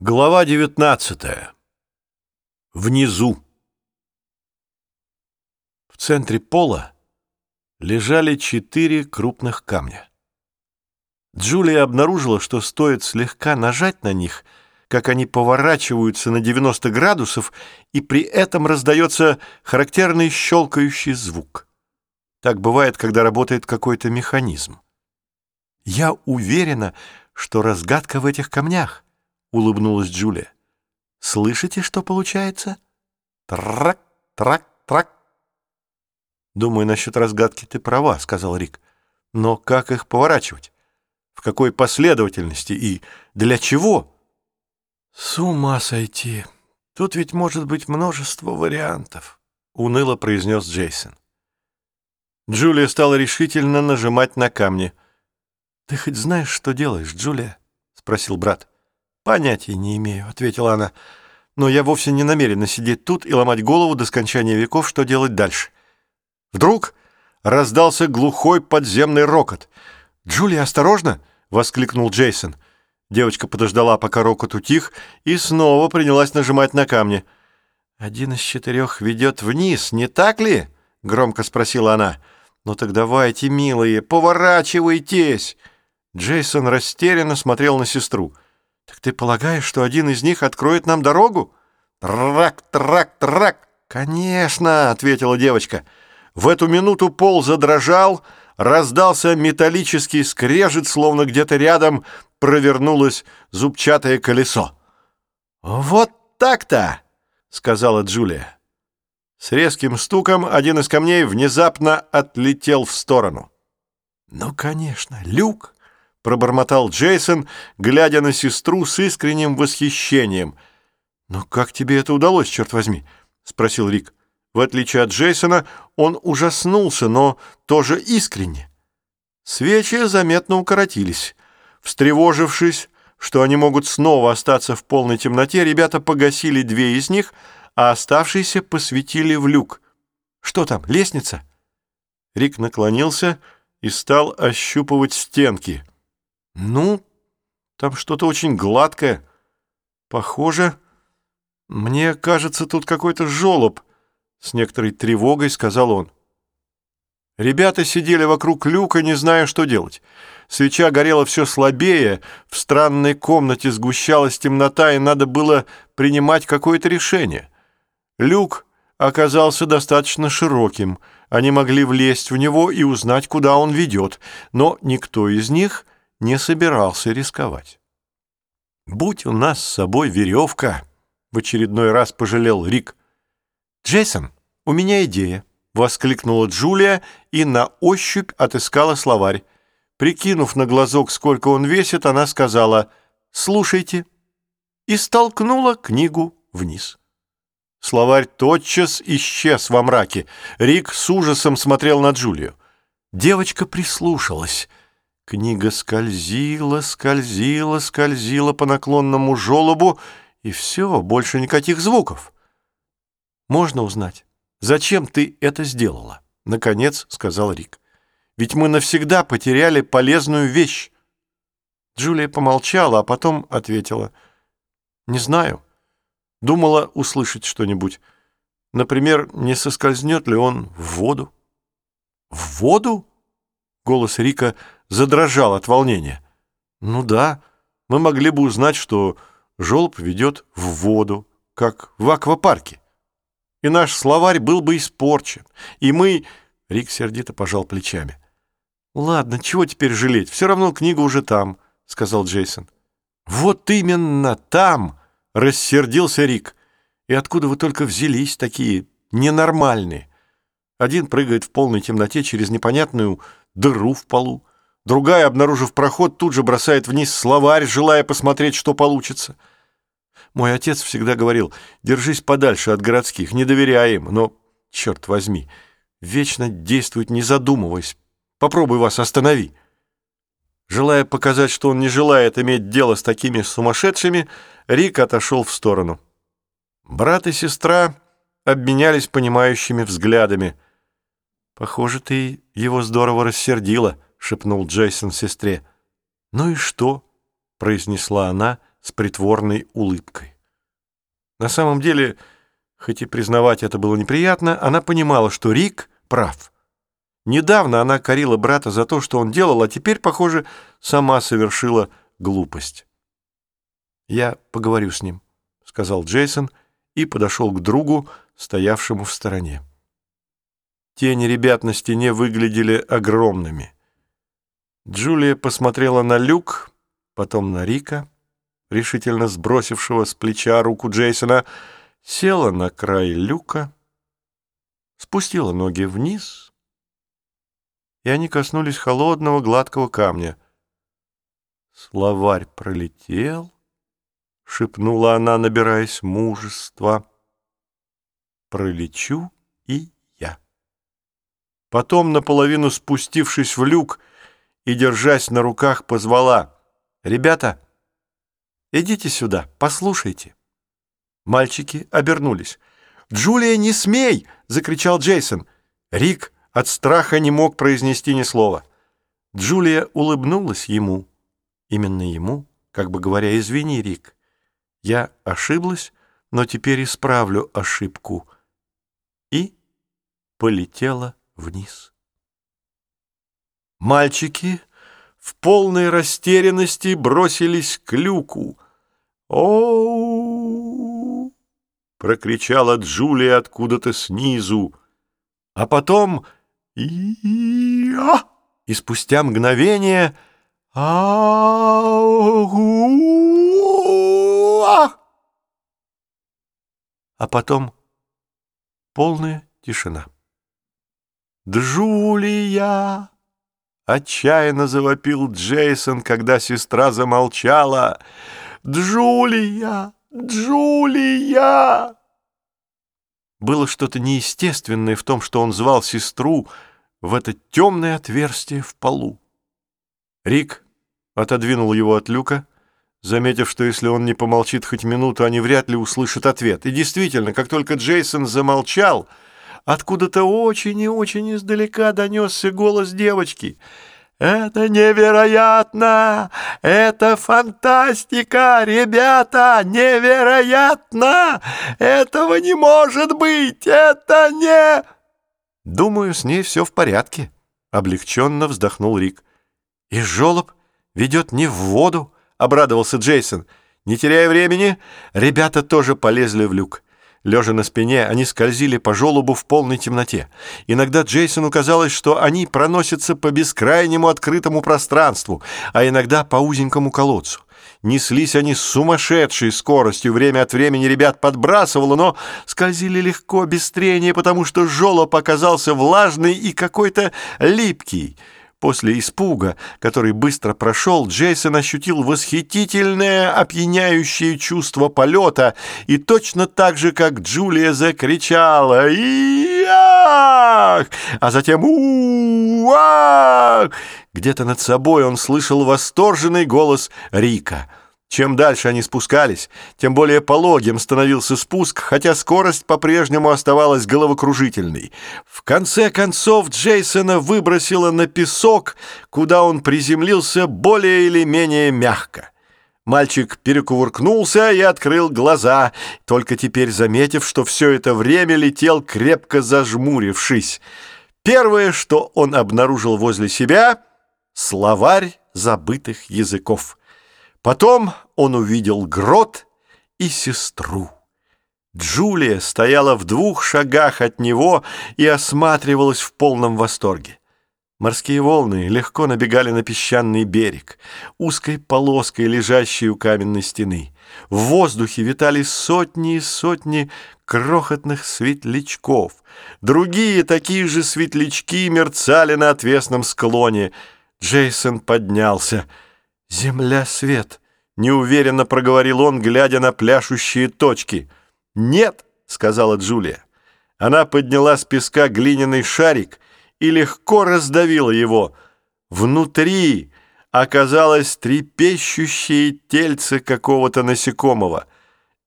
Глава 19. Внизу. В центре пола лежали четыре крупных камня. Джулия обнаружила, что стоит слегка нажать на них, как они поворачиваются на 90 градусов, и при этом раздается характерный щелкающий звук. Так бывает, когда работает какой-то механизм. Я уверена, что разгадка в этих камнях. — улыбнулась Джулия. «Слышите, что получается? Трак, трак, трак». «Думаю, насчет разгадки ты права», — сказал Рик. «Но как их поворачивать? В какой последовательности и для чего?» «С ума сойти! Тут ведь может быть множество вариантов», — уныло произнес Джейсон. Джулия стала решительно нажимать на камни. «Ты хоть знаешь, что делаешь, Джулия?» — спросил брат. «Понятия не имею», — ответила она. «Но я вовсе не намерена сидеть тут и ломать голову до скончания веков, что делать дальше». Вдруг раздался глухой подземный рокот. «Джулия, осторожно!» — воскликнул Джейсон. Девочка подождала, пока рокот утих, и снова принялась нажимать на камни. «Один из четырех ведет вниз, не так ли?» — громко спросила она. «Ну так давайте, милые, поворачивайтесь!» Джейсон растерянно смотрел на сестру. «Так ты полагаешь, что один из них откроет нам дорогу?» «Трак, трак, трак!» «Конечно!» — ответила девочка. В эту минуту пол задрожал, раздался металлический скрежет, словно где-то рядом провернулось зубчатое колесо. «Вот так-то!» — сказала Джулия. С резким стуком один из камней внезапно отлетел в сторону. «Ну, конечно, люк!» — пробормотал Джейсон, глядя на сестру с искренним восхищением. «Но как тебе это удалось, черт возьми?» — спросил Рик. В отличие от Джейсона, он ужаснулся, но тоже искренне. Свечи заметно укоротились. Встревожившись, что они могут снова остаться в полной темноте, ребята погасили две из них, а оставшиеся посветили в люк. «Что там, лестница?» Рик наклонился и стал ощупывать стенки. «Ну, там что-то очень гладкое. Похоже, мне кажется, тут какой-то жолоб», — с некоторой тревогой сказал он. Ребята сидели вокруг люка, не зная, что делать. Свеча горела все слабее, в странной комнате сгущалась темнота, и надо было принимать какое-то решение. Люк оказался достаточно широким. Они могли влезть в него и узнать, куда он ведет, но никто из них не собирался рисковать. «Будь у нас с собой веревка», — в очередной раз пожалел Рик. «Джейсон, у меня идея», — воскликнула Джулия и на ощупь отыскала словарь. Прикинув на глазок, сколько он весит, она сказала «Слушайте» и столкнула книгу вниз. Словарь тотчас исчез во мраке. Рик с ужасом смотрел на Джулию. Девочка прислушалась. Книга скользила, скользила, скользила по наклонному желобу, и все, больше никаких звуков. «Можно узнать, зачем ты это сделала?» — наконец сказал Рик. «Ведь мы навсегда потеряли полезную вещь». Джулия помолчала, а потом ответила. «Не знаю. Думала услышать что-нибудь. Например, не соскользнет ли он в воду?» «В воду?» — голос Рика — задрожал от волнения. «Ну да, мы могли бы узнать, что желоб ведет в воду, как в аквапарке. И наш словарь был бы испорчен, и мы...» Рик сердито пожал плечами. «Ладно, чего теперь жалеть? Все равно книга уже там», — сказал Джейсон. «Вот именно там!» — рассердился Рик. «И откуда вы только взялись такие ненормальные? Один прыгает в полной темноте через непонятную дыру в полу, Другая, обнаружив проход, тут же бросает вниз словарь, желая посмотреть, что получится. Мой отец всегда говорил, держись подальше от городских, не доверяй им, но, черт возьми, вечно действует не задумываясь. Попробуй вас останови. Желая показать, что он не желает иметь дело с такими сумасшедшими, Рик отошел в сторону. Брат и сестра обменялись понимающими взглядами. «Похоже, ты его здорово рассердила», — шепнул Джейсон сестре. «Ну и что?» — произнесла она, с притворной улыбкой. На самом деле, хоть и признавать это было неприятно, она понимала, что Рик прав. Недавно она корила брата за то, что он делал, а теперь, похоже, сама совершила глупость. «Я поговорю с ним», — сказал Джейсон и подошел к другу, стоявшему в стороне. Тени ребят на стене выглядели огромными. Джулия посмотрела на люк, потом на Рика, решительно сбросившего с плеча руку Джейсона, села на край люка, спустила ноги вниз, и они коснулись холодного гладкого камня. Словарь пролетел, — шепнула она, набираясь мужества. «Пролечу и я». Потом, наполовину спустившись в люк и, держась на руках, позвала. «Ребята, идите сюда, послушайте». Мальчики обернулись. «Джулия, не смей!» — закричал Джейсон. Рик от страха не мог произнести ни слова. Джулия улыбнулась ему, именно ему, как бы говоря, «Извини, Рик». Я ошиблась, но теперь исправлю ошибку. И полетела вниз. Мальчики в полной растерянности бросились к люку. о прокричала Джулия откуда-то снизу, а потом и и спустя мгновение «Ау!» А потом полная тишина. «Джулия!» — отчаянно завопил Джейсон, когда сестра замолчала. «Джулия! Джулия!» Было что-то неестественное в том, что он звал сестру в это темное отверстие в полу. Рик отодвинул его от люка, заметив, что если он не помолчит хоть минуту, они вряд ли услышат ответ. И действительно, как только Джейсон замолчал, откуда-то очень и очень издалека донесся голос девочки. «Это невероятно! Это фантастика! Ребята, невероятно! Этого не может быть! Это не...» «Думаю, с ней все в порядке», — облегченно вздохнул Рик. «И жолоб ведет не в воду, — обрадовался Джейсон. Не теряя времени, ребята тоже полезли в люк. Лежа на спине, они скользили по желобу в полной темноте. Иногда Джейсону казалось, что они проносятся по бескрайнему открытому пространству, а иногда по узенькому колодцу. Неслись они с сумасшедшей скоростью, время от времени ребят подбрасывало, но скользили легко, без трения, потому что желоб оказался влажный и какой-то липкий. После испуга, который быстро прошел, Джейсон ощутил восхитительное, опьяняющее чувство полета и точно так же, как Джулия закричала «И-ах!», а затем «У-ах!», где-то над собой он слышал восторженный голос Рика – чем дальше они спускались, тем более пологим становился спуск, хотя скорость по-прежнему оставалась головокружительной. В конце концов Джейсона выбросило на песок, куда он приземлился более или менее мягко. Мальчик перекувыркнулся и открыл глаза, только теперь заметив, что все это время летел, крепко зажмурившись. Первое, что он обнаружил возле себя — словарь забытых языков. Потом он увидел грот и сестру. Джулия стояла в двух шагах от него и осматривалась в полном восторге. Морские волны легко набегали на песчаный берег, узкой полоской, лежащей у каменной стены. В воздухе витали сотни и сотни крохотных светлячков. Другие такие же светлячки мерцали на отвесном склоне. Джейсон поднялся — «Земля свет!» — неуверенно проговорил он, глядя на пляшущие точки. «Нет!» — сказала Джулия. Она подняла с песка глиняный шарик и легко раздавила его. Внутри оказалось трепещущее тельце какого-то насекомого.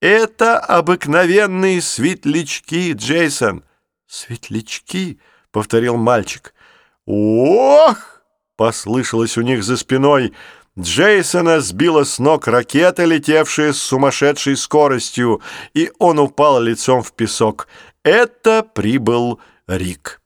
«Это обыкновенные светлячки, Джейсон!» «Светлячки?» — повторил мальчик. «Ох!» — послышалось у них за спиной — Джейсона сбила с ног ракета, летевшая с сумасшедшей скоростью, и он упал лицом в песок. Это прибыл Рик.